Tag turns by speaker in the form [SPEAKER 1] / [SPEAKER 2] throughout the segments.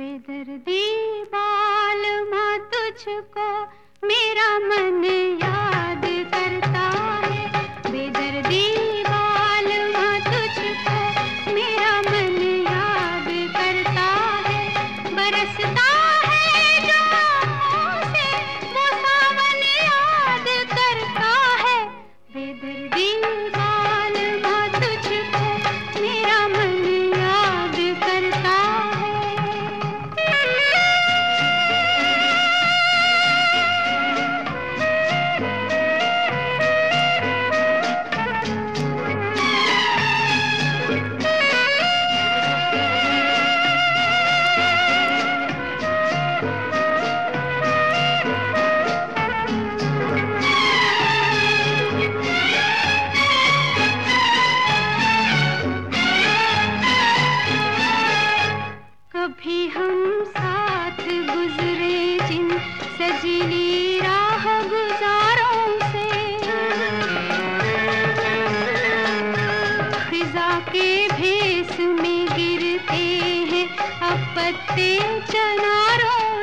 [SPEAKER 1] बेदर्दी बाल माँ तुझको मेरा मन के भेस में गिरते हैं अब पत्ते चनारों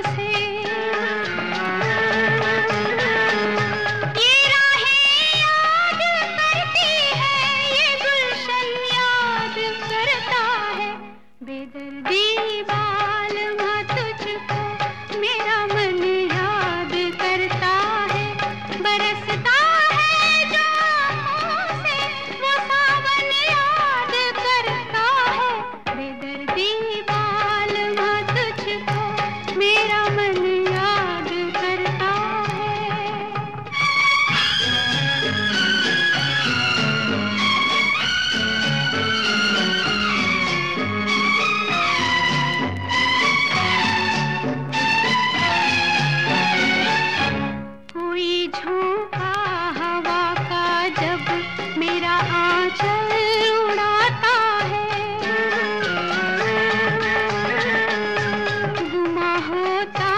[SPEAKER 1] होता